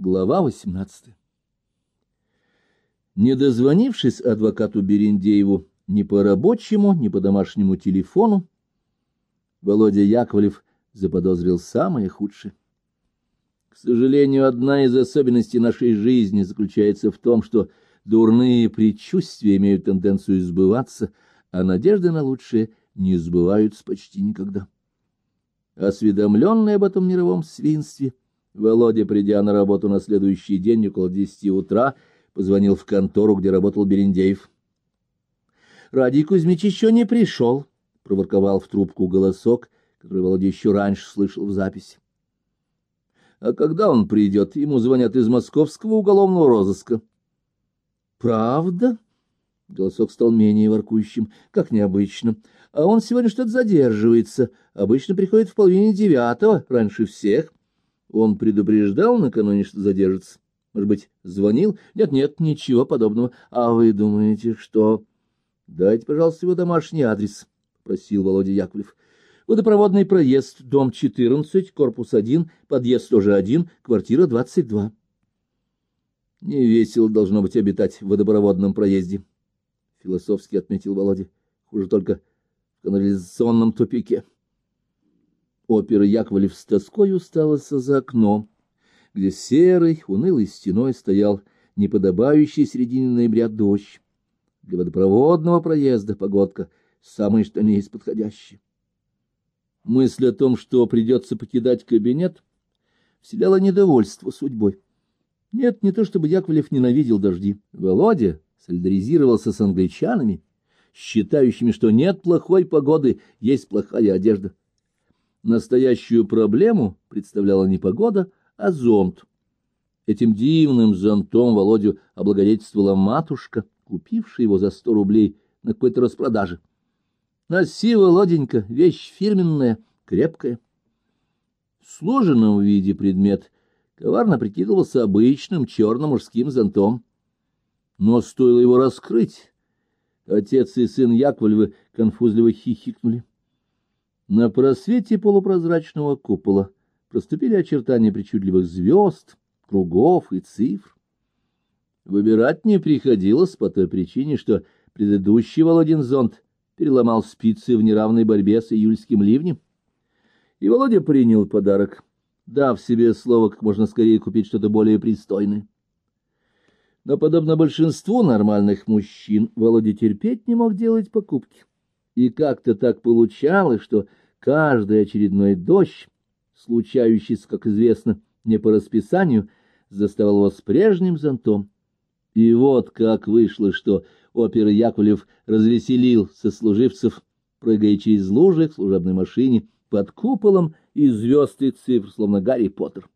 Глава 18 Не дозвонившись адвокату Берендееву ни по рабочему, ни по домашнему телефону, Володя Яковлев заподозрил самое худшее. К сожалению, одна из особенностей нашей жизни заключается в том, что дурные предчувствия имеют тенденцию сбываться, а надежды на лучшее не сбываются почти никогда. Осведомленный об этом мировом свинстве, Володя, придя на работу на следующий день около десяти утра, позвонил в контору, где работал Берендеев. — Радий Кузьмич еще не пришел, — проворковал в трубку голосок, который Володя еще раньше слышал в записи. — А когда он придет, ему звонят из московского уголовного розыска. — Правда? Голосок стал менее воркующим, как необычно. А он сегодня что-то задерживается. Обычно приходит в половине девятого, раньше всех. Он предупреждал накануне, что задержится. Может быть, звонил? Нет-нет, ничего подобного. А вы думаете, что... Дайте, пожалуйста, его домашний адрес, — просил Володя Яковлев. Водопроводный проезд, дом 14, корпус 1, подъезд тоже 1, квартира 22. Не весело должно быть обитать в водопроводном проезде, — философски отметил Володя. Хуже только в канализационном тупике. Опера Яковлев с тоской уставился за окно, где серый, унылой стеной стоял неподобающий середине ноября дождь. Для водопроводного проезда погодка самая что ни есть подходящая. Мысль о том, что придется покидать кабинет, вселяла недовольство судьбой. Нет, не то чтобы Яковлев ненавидел дожди. Володя солидаризировался с англичанами, считающими, что нет плохой погоды, есть плохая одежда. Настоящую проблему представляла не погода, а зонт. Этим дивным зонтом Володю облагодетельствовала матушка, купившая его за сто рублей на какой-то распродаже. Носи, Володенька, вещь фирменная, крепкая. В сложенном виде предмет коварно прикидывался обычным черным мужским зонтом. Но стоило его раскрыть, отец и сын Яковлевы конфузливо хихикнули. На просвете полупрозрачного купола проступили очертания причудливых звезд, кругов и цифр. Выбирать не приходилось по той причине, что предыдущий Володин зонт переломал спицы в неравной борьбе с июльским ливнем. И Володя принял подарок, дав себе слово как можно скорее купить что-то более пристойное. Но, подобно большинству нормальных мужчин, Володя терпеть не мог делать покупки. И как-то так получалось, что каждый очередной дождь, случающийся, как известно, не по расписанию, заставал его с прежним зонтом. И вот как вышло, что опер Яковлев развеселил сослуживцев, прыгая через лужи к служебной машине под куполом из звезд и цифр, словно Гарри Поттер.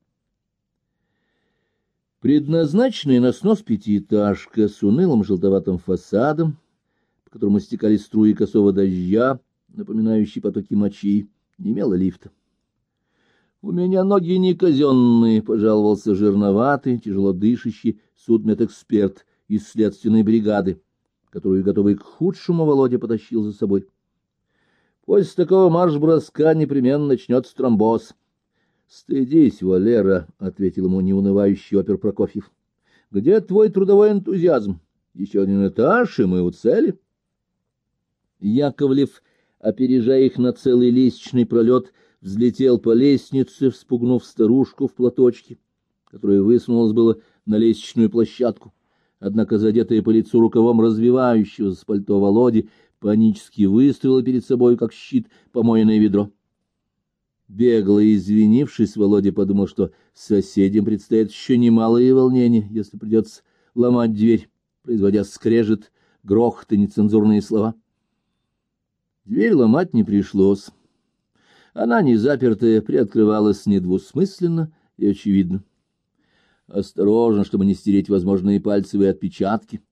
Предназначенная на снос пятиэтажка с унылым желтоватым фасадом, которому стекали струи косого дождя, напоминающие потоки мочи, не имела лифта. — У меня ноги не казенные, — пожаловался жирноватый, тяжело дышащий судмедэксперт из следственной бригады, которую, готовый к худшему, Володя потащил за собой. — После такого марш-броска непременно начнется тромбоз. — Стыдись, Валера, — ответил ему неунывающий опер Прокофьев. — Где твой трудовой энтузиазм? Еще один этаж, и мы у цели. Яковлев, опережая их на целый лестничный пролет, взлетел по лестнице, вспугнув старушку в платочке, которая высунулась было на лестничную площадку. Однако, задетая по лицу рукавом развивающегося с пальто Володи, панически выставила перед собой, как щит, помоенное ведро. Бегло извинившись, Володя подумал, что соседям предстоит еще немалые волнения, если придется ломать дверь, производя скрежет, грохот и нецензурные слова. Дверь ломать не пришлось. Она, не запертая, приоткрывалась недвусмысленно и очевидно. Осторожно, чтобы не стереть возможные пальцевые отпечатки,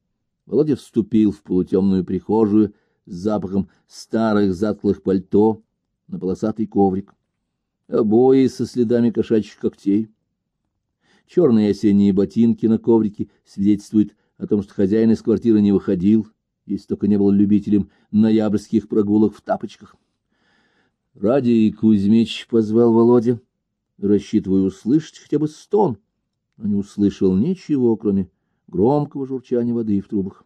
Володя вступил в полутемную прихожую с запахом старых затклых пальто на полосатый коврик обои со следами кошачьих когтей. Черные осенние ботинки на коврике свидетельствуют о том, что хозяин из квартиры не выходил, если только не был любителем ноябрьских прогулок в тапочках. — Радий Кузьмич, — позвал Володя, рассчитывая услышать хотя бы стон, но не услышал ничего, кроме громкого журчания воды в трубах.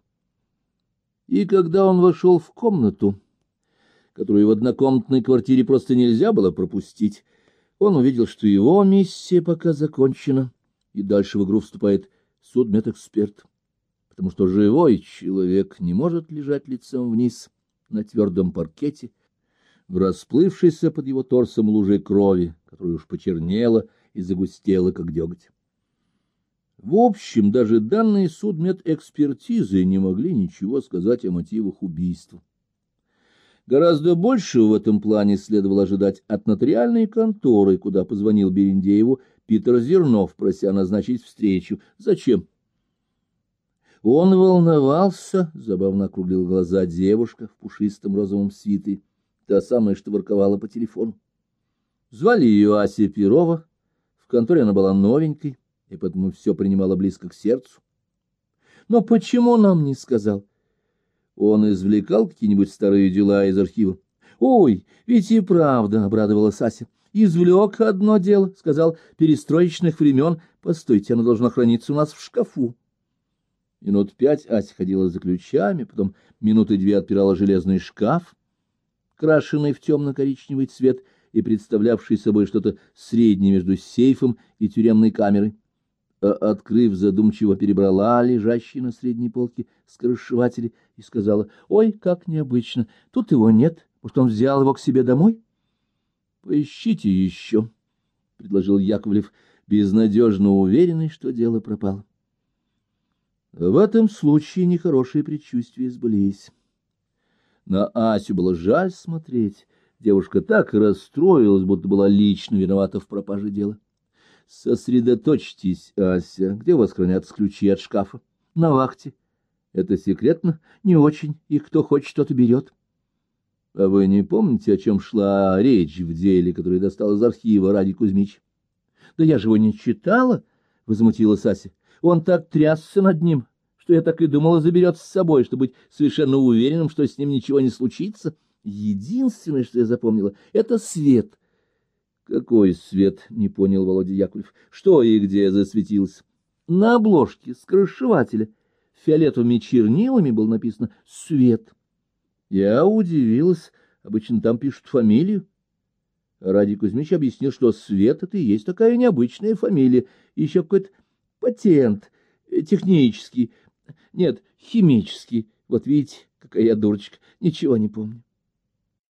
И когда он вошел в комнату, которую в однокомнатной квартире просто нельзя было пропустить, он увидел, что его миссия пока закончена, и дальше в игру вступает судмедэксперт, потому что живой человек не может лежать лицом вниз на твердом паркете, в расплывшейся под его торсом луже крови, которая уж почернела и загустела, как деготь. В общем, даже данные судмедэкспертизы не могли ничего сказать о мотивах убийства. Гораздо большего в этом плане следовало ожидать от нотариальной конторы, куда позвонил Берендееву Питер Зернов, прося назначить встречу. Зачем? Он волновался, забавно округлил глаза девушка в пушистом розовом свитере, та самая, что ворковала по телефону. Звали ее Ася Перова, в конторе она была новенькой, и поэтому все принимала близко к сердцу. Но почему нам не сказал? Он извлекал какие-нибудь старые дела из архива. Ой, ведь и правда, обрадовалась Ася. Извлек одно дело, сказал, перестроечных времен. Постойте, оно должно храниться у нас в шкафу. Минут пять Ася ходила за ключами, потом минуты две отпирала железный шкаф, крашенный в темно-коричневый цвет и представлявший собой что-то среднее между сейфом и тюремной камерой. А, открыв, задумчиво перебрала лежащий на средней полке скоросшиватели и сказала, «Ой, как необычно! Тут его нет. Может, он взял его к себе домой?» «Поищите еще», — предложил Яковлев, безнадежно уверенный, что дело пропало. В этом случае нехорошие предчувствия сбылись. На Асю было жаль смотреть. Девушка так расстроилась, будто была лично виновата в пропаже дела. — Сосредоточьтесь, Ася. Где у вас хранятся ключи от шкафа? — На вахте. — Это секретно? — Не очень. И кто хочет, тот и берет. — А вы не помните, о чем шла речь в деле, который достал из архива Ради Кузьмич? — Да я же его не читала, — возмутилась Ася. — Он так трясся над ним, что я так и думала заберет с собой, чтобы быть совершенно уверенным, что с ним ничего не случится. Единственное, что я запомнила, — это свет — какой свет? не понял Володя Яковлев. Что и где засветилось? На обложке скоросшивателя фиолетовыми чернилами было написано свет. Я удивилась, обычно там пишут фамилию. Ради Кузьмич объяснил, что свет это и есть такая необычная фамилия, еще какой-то патент технический, нет, химический. Вот видите, какая я дурочка, ничего не помню.